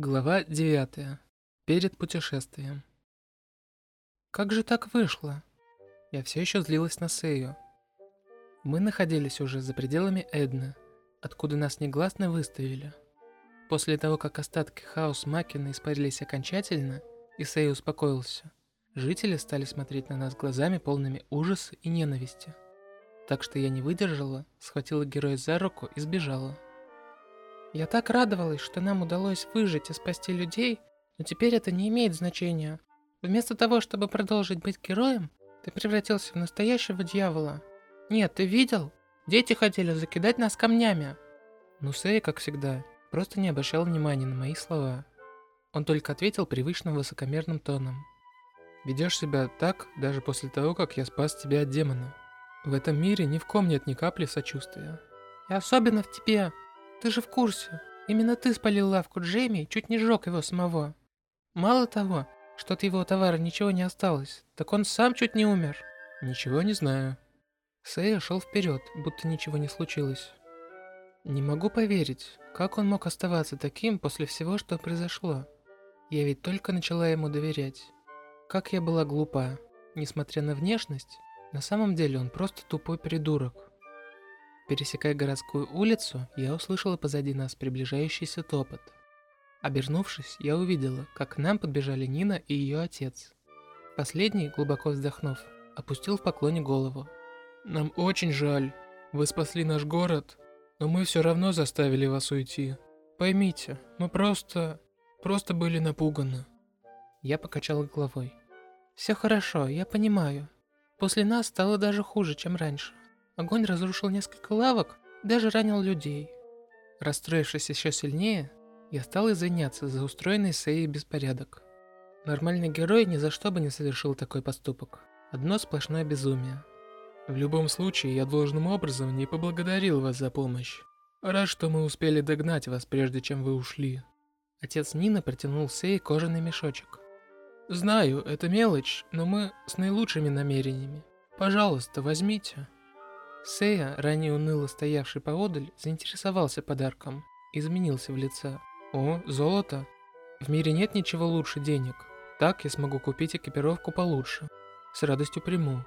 Глава 9. Перед путешествием. Как же так вышло? Я все еще злилась на Сею. Мы находились уже за пределами Эдны, откуда нас негласно выставили. После того, как остатки хаос Макина испарились окончательно, и Сей успокоился, жители стали смотреть на нас глазами полными ужаса и ненависти. Так что я не выдержала, схватила героя за руку и сбежала. Я так радовалась, что нам удалось выжить и спасти людей, но теперь это не имеет значения. Вместо того, чтобы продолжить быть героем, ты превратился в настоящего дьявола. Нет, ты видел? Дети хотели закидать нас камнями. Ну, Сэй, как всегда, просто не обращал внимания на мои слова. Он только ответил привычным высокомерным тоном. Ведешь себя так, даже после того, как я спас тебя от демона. В этом мире ни в ком нет ни капли сочувствия. И особенно в тебе. Ты же в курсе. Именно ты спалил лавку Джейми чуть не сжег его самого. Мало того, что от его товара ничего не осталось, так он сам чуть не умер. Ничего не знаю. Сэя шел вперед, будто ничего не случилось. Не могу поверить, как он мог оставаться таким после всего, что произошло. Я ведь только начала ему доверять. Как я была глупа. Несмотря на внешность, на самом деле он просто тупой придурок. Пересекая городскую улицу, я услышала позади нас приближающийся топот. Обернувшись, я увидела, как к нам подбежали Нина и ее отец. Последний, глубоко вздохнув, опустил в поклоне голову. «Нам очень жаль. Вы спасли наш город, но мы все равно заставили вас уйти. Поймите, мы просто... просто были напуганы». Я покачала головой. «Все хорошо, я понимаю. После нас стало даже хуже, чем раньше. Огонь разрушил несколько лавок, даже ранил людей. Расстроившись еще сильнее, я стал извиняться за устроенный Сеей беспорядок. Нормальный герой ни за что бы не совершил такой поступок. Одно сплошное безумие. В любом случае, я должным образом не поблагодарил вас за помощь. Рад, что мы успели догнать вас, прежде чем вы ушли. Отец Нины протянул Сей кожаный мешочек. Знаю, это мелочь, но мы с наилучшими намерениями. Пожалуйста, возьмите. Сея, ранее уныло стоявший поодаль, заинтересовался подарком, изменился в лице. «О, золото! В мире нет ничего лучше денег. Так я смогу купить экипировку получше. С радостью приму».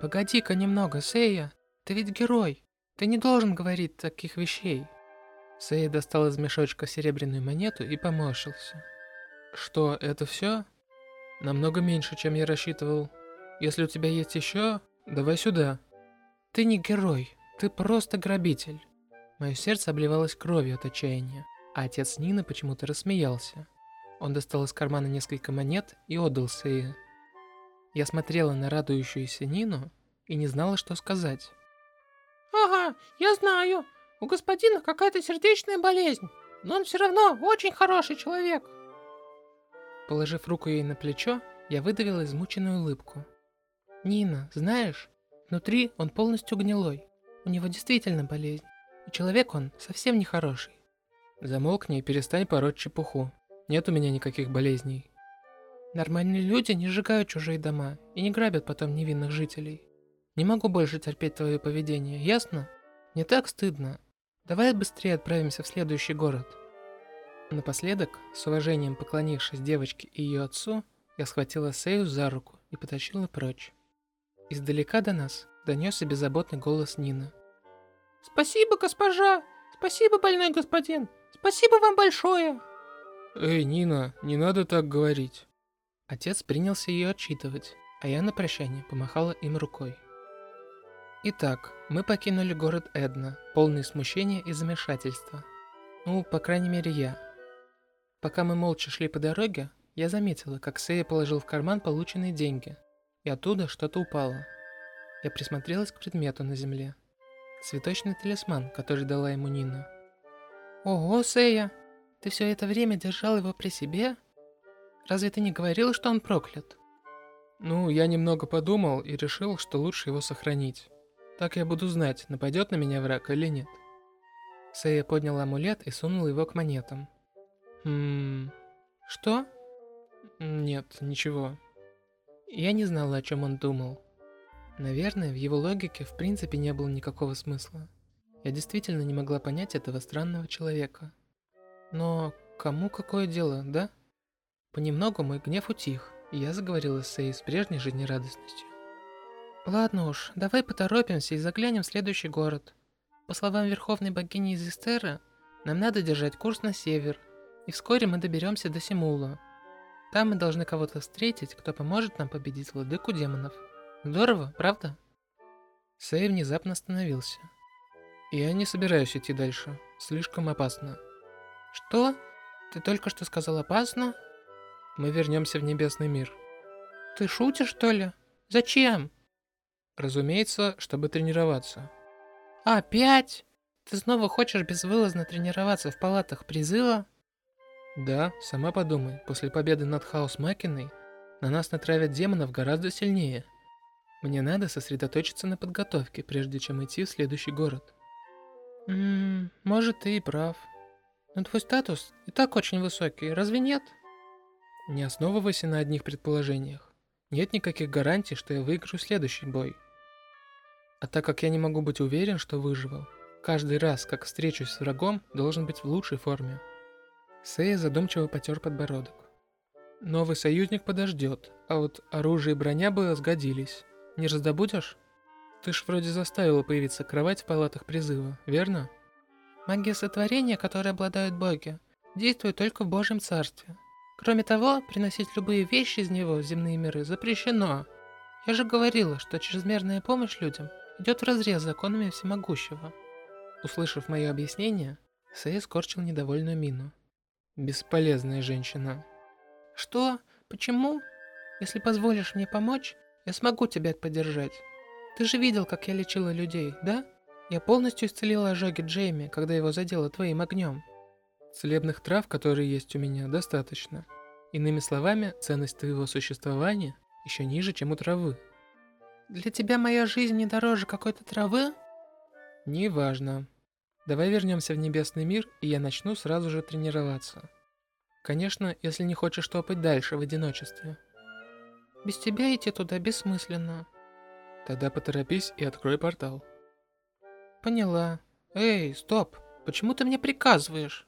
«Погоди-ка немного, Сея! Ты ведь герой! Ты не должен говорить таких вещей!» Сея достал из мешочка серебряную монету и поморщился. «Что, это все? Намного меньше, чем я рассчитывал. Если у тебя есть еще, давай сюда». Ты не герой, ты просто грабитель. Мое сердце обливалось кровью от отчаяния, а отец Нины почему-то рассмеялся. Он достал из кармана несколько монет и отдал Сее. Я смотрела на радующуюся Нину и не знала, что сказать. «Ага, я знаю. У господина какая-то сердечная болезнь, но он все равно очень хороший человек». Положив руку ей на плечо, я выдавила измученную улыбку. «Нина, знаешь, Внутри он полностью гнилой. У него действительно болезнь. И человек он совсем не хороший. Замолкни и перестань пороть чепуху. Нет у меня никаких болезней. Нормальные люди не сжигают чужие дома и не грабят потом невинных жителей. Не могу больше терпеть твое поведение, ясно? Не так стыдно. Давай быстрее отправимся в следующий город. Напоследок, с уважением поклонившись девочке и ее отцу, я схватила Сею за руку и потащила прочь. Издалека до нас донесся беззаботный голос Нины. «Спасибо, госпожа! Спасибо, больной господин! Спасибо вам большое!» «Эй, Нина, не надо так говорить!» Отец принялся ее отчитывать, а я на прощание помахала им рукой. Итак, мы покинули город Эдна, полный смущения и замешательства. Ну, по крайней мере, я. Пока мы молча шли по дороге, я заметила, как Сея положил в карман полученные деньги, и оттуда что-то упало. Я присмотрелась к предмету на земле. Цветочный талисман, который дала ему Нина. «Ого, Сэя, ты все это время держал его при себе? Разве ты не говорил, что он проклят?» «Ну, я немного подумал и решил, что лучше его сохранить. Так я буду знать, нападет на меня враг или нет». Сэя поднял амулет и сунул его к монетам. «Хм... Что?» «Нет, ничего. Я не знала, о чем он думал. Наверное, в его логике в принципе не было никакого смысла. Я действительно не могла понять этого странного человека. Но Кому какое дело, да? Понемногу мой гнев утих, и я заговорила с Сей с прежней жизнерадостностью. Ладно уж, давай поторопимся и заглянем в следующий город. По словам Верховной Богини Изистера, нам надо держать курс на север, и вскоре мы доберемся до Симула. Там мы должны кого-то встретить, кто поможет нам победить владыку демонов. Здорово, правда? Сэй внезапно остановился. Я не собираюсь идти дальше. Слишком опасно. Что? Ты только что сказал опасно? Мы вернемся в небесный мир. Ты шутишь, что ли? Зачем? Разумеется, чтобы тренироваться. Опять? Ты снова хочешь безвылазно тренироваться в палатах призыва? Да, сама подумай, после победы над Хаос Макиной на нас натравят демонов гораздо сильнее. Мне надо сосредоточиться на подготовке, прежде чем идти в следующий город. Ммм, может ты и прав. Но твой статус и так очень высокий, разве нет? Не основывайся на одних предположениях. Нет никаких гарантий, что я выиграю следующий бой. А так как я не могу быть уверен, что выживу, каждый раз, как встречусь с врагом, должен быть в лучшей форме. Сея задумчиво потер подбородок. Новый союзник подождет, а вот оружие и броня бы сгодились. Не раздобудешь? Ты ж вроде заставила появиться кровать в палатах призыва, верно? Магия сотворения, которой обладают боги, действует только в Божьем Царстве. Кроме того, приносить любые вещи из него в земные миры запрещено. Я же говорила, что чрезмерная помощь людям идет вразрез с законами всемогущего. Услышав мое объяснение, Сэй скорчил недовольную мину. Бесполезная женщина. Что? Почему? Если позволишь мне помочь, я смогу тебя поддержать. Ты же видел, как я лечила людей, да? Я полностью исцелила ожоги Джейми, когда его задело твоим огнем. Целебных трав, которые есть у меня, достаточно. Иными словами, ценность твоего существования еще ниже, чем у травы. Для тебя моя жизнь не дороже какой-то травы? Неважно. Давай вернемся в небесный мир, и я начну сразу же тренироваться. Конечно, если не хочешь топать дальше в одиночестве. Без тебя идти туда бессмысленно. Тогда поторопись и открой портал. Поняла. Эй, стоп. Почему ты мне приказываешь?